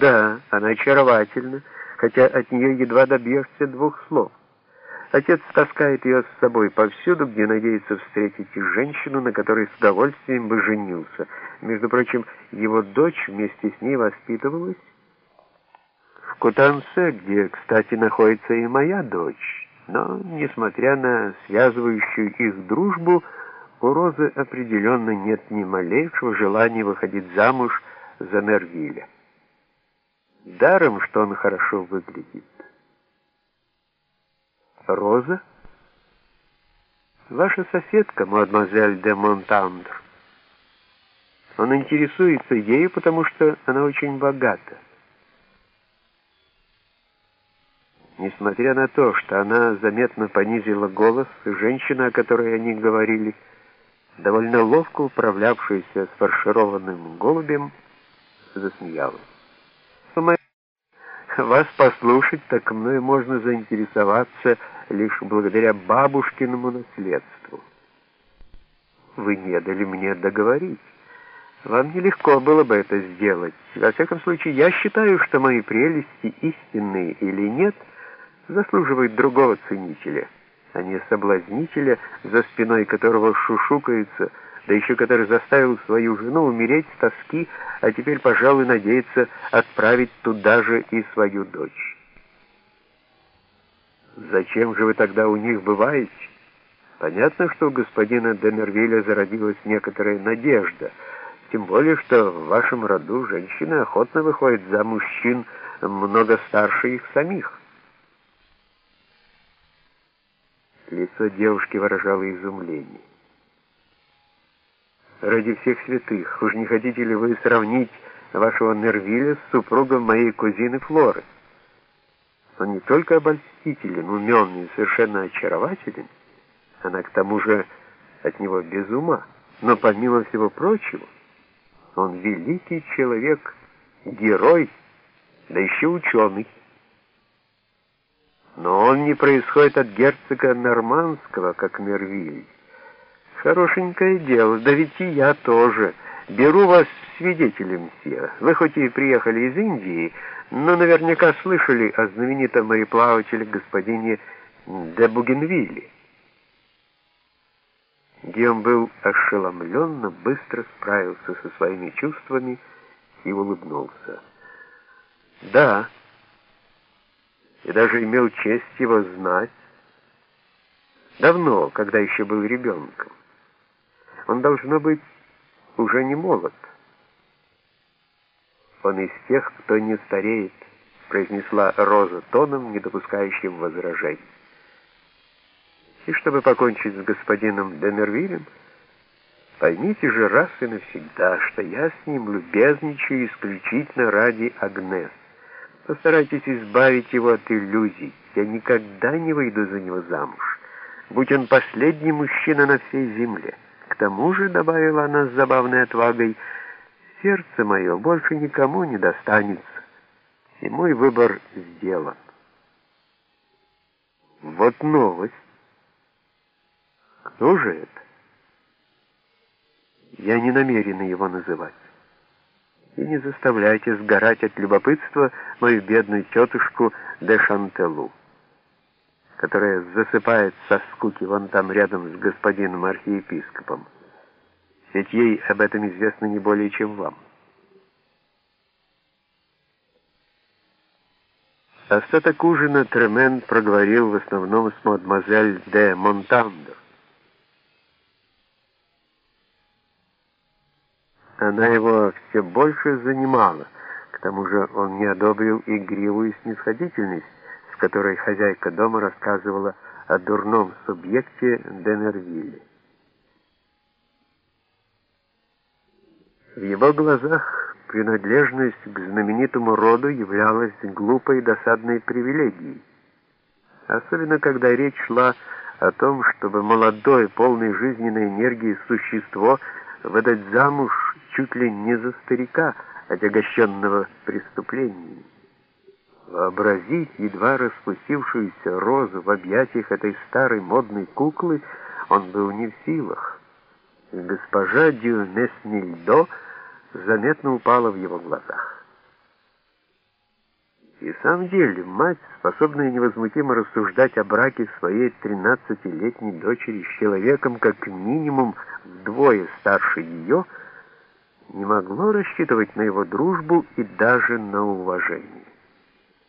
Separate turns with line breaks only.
Да, она очаровательна, хотя от нее едва добьешься двух слов. Отец таскает ее с собой повсюду, где надеется встретить женщину, на которой с удовольствием бы женился. Между прочим, его дочь вместе с ней воспитывалась в Кутансе, где, кстати, находится и моя дочь. Но, несмотря на связывающую их дружбу, у Розы определенно нет ни малейшего желания выходить замуж за Мервиля. Даром, что он хорошо выглядит. Роза? Ваша соседка, мадемуазель де Монтандр. Он интересуется ею, потому что она очень богата. Несмотря на то, что она заметно понизила голос, женщина, о которой они говорили, довольно ловко управлявшаяся с фаршированным голубем, засмеялась. Вас послушать, так мною можно заинтересоваться лишь благодаря бабушкиному наследству. Вы не дали мне договорить. Вам нелегко было бы это сделать. Во всяком случае, я считаю, что мои прелести, истинные или нет, заслуживают другого ценителя, а не соблазнителя, за спиной которого шушукаются, да еще который заставил свою жену умереть с тоски, а теперь, пожалуй, надеется отправить туда же и свою дочь. Зачем же вы тогда у них бываете? Понятно, что у господина Демервиля зародилась некоторая надежда, тем более, что в вашем роду женщины охотно выходят за мужчин много старше их самих. Лицо девушки выражало изумление. Ради всех святых, уж не хотите ли вы сравнить вашего Нервиля с супругом моей кузины Флоры? Он не только обольстителен, умен и совершенно очарователен, она к тому же от него без ума, но помимо всего прочего, он великий человек, герой, да еще ученый. Но он не происходит от герцога Нормандского, как Мервиль. Хорошенькое дело, да ведь и я тоже. Беру вас свидетелем, мсье. Вы хоть и приехали из Индии, но наверняка слышали о знаменитом мореплавателе господине де Бугенвилле. Гиом был ошеломленно, быстро справился со своими чувствами и улыбнулся. Да, и даже имел честь его знать. Давно, когда еще был ребенком. Он, должно быть, уже не молод. Он из тех, кто не стареет, произнесла Роза тоном, не допускающим возражений. И чтобы покончить с господином Демервилем, поймите же раз и навсегда, что я с ним любезничаю исключительно ради Агнес. Постарайтесь избавить его от иллюзий. Я никогда не выйду за него замуж, будь он последний мужчина на всей земле. К тому же, добавила она с забавной отвагой, сердце мое больше никому не достанется, и мой выбор сделан. Вот новость. Кто же это? Я не намерена его называть. И не заставляйте сгорать от любопытства мою бедную тетушку де Шантелу которая засыпает со скуки вон там рядом с господином архиепископом. Ведь ей об этом известно не более, чем вам. Остаток ужина Тремен проговорил в основном с мадемуазель де Монтандо. Она его все больше занимала, к тому же он не одобрил игривую снисходительность, которой хозяйка дома рассказывала о дурном субъекте Денервилле. В его глазах принадлежность к знаменитому роду являлась глупой досадной привилегией, особенно когда речь шла о том, чтобы молодое, полное жизненной энергии существо выдать замуж чуть ли не за старика, отягощенного преступлениями. Вообразить едва распустившуюся розу в объятиях этой старой модной куклы он был не в силах. Госпожа Дюнеснильдо заметно упала в его глазах. И в самом деле, мать, способная невозмутимо рассуждать о браке своей тринадцатилетней дочери с человеком как минимум вдвое старше ее, не могло рассчитывать на его дружбу и даже на уважение.